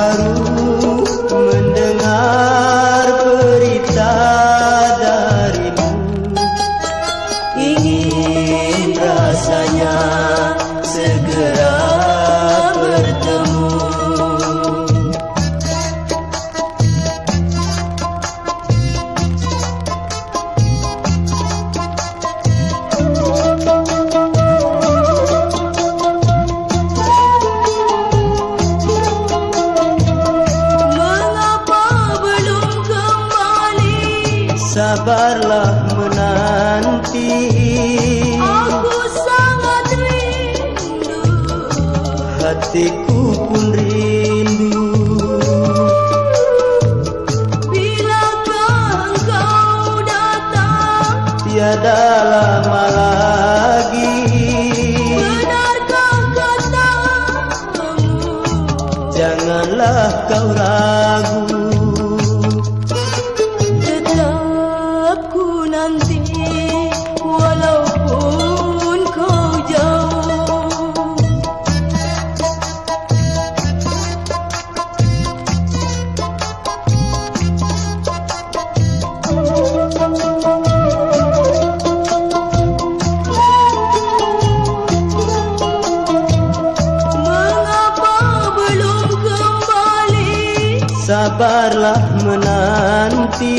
haru mendengar berita darimu. Ingin rasanya Sabarlah menanti. Aku sangat rindu. Hatiku pun rindu. Bilakah engkau datang Tiada lama lagi. Benarkah katamu? Janganlah kau ragu Sabarlah menanti.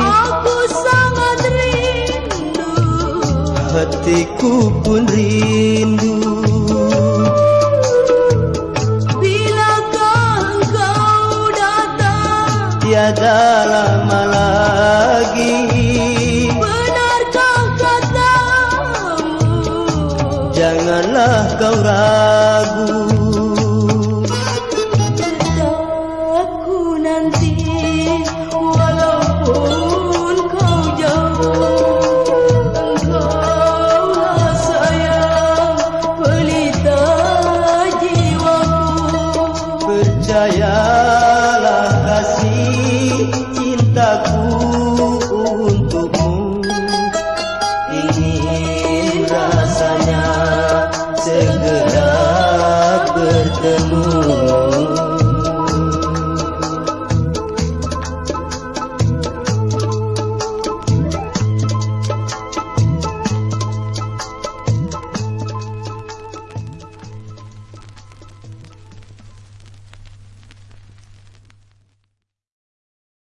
Aku sangat rindu. Hatiku pun rindu. Bilakah engkau datang Tiada lama lagi. Benarkah katamu? Janganlah kau ragu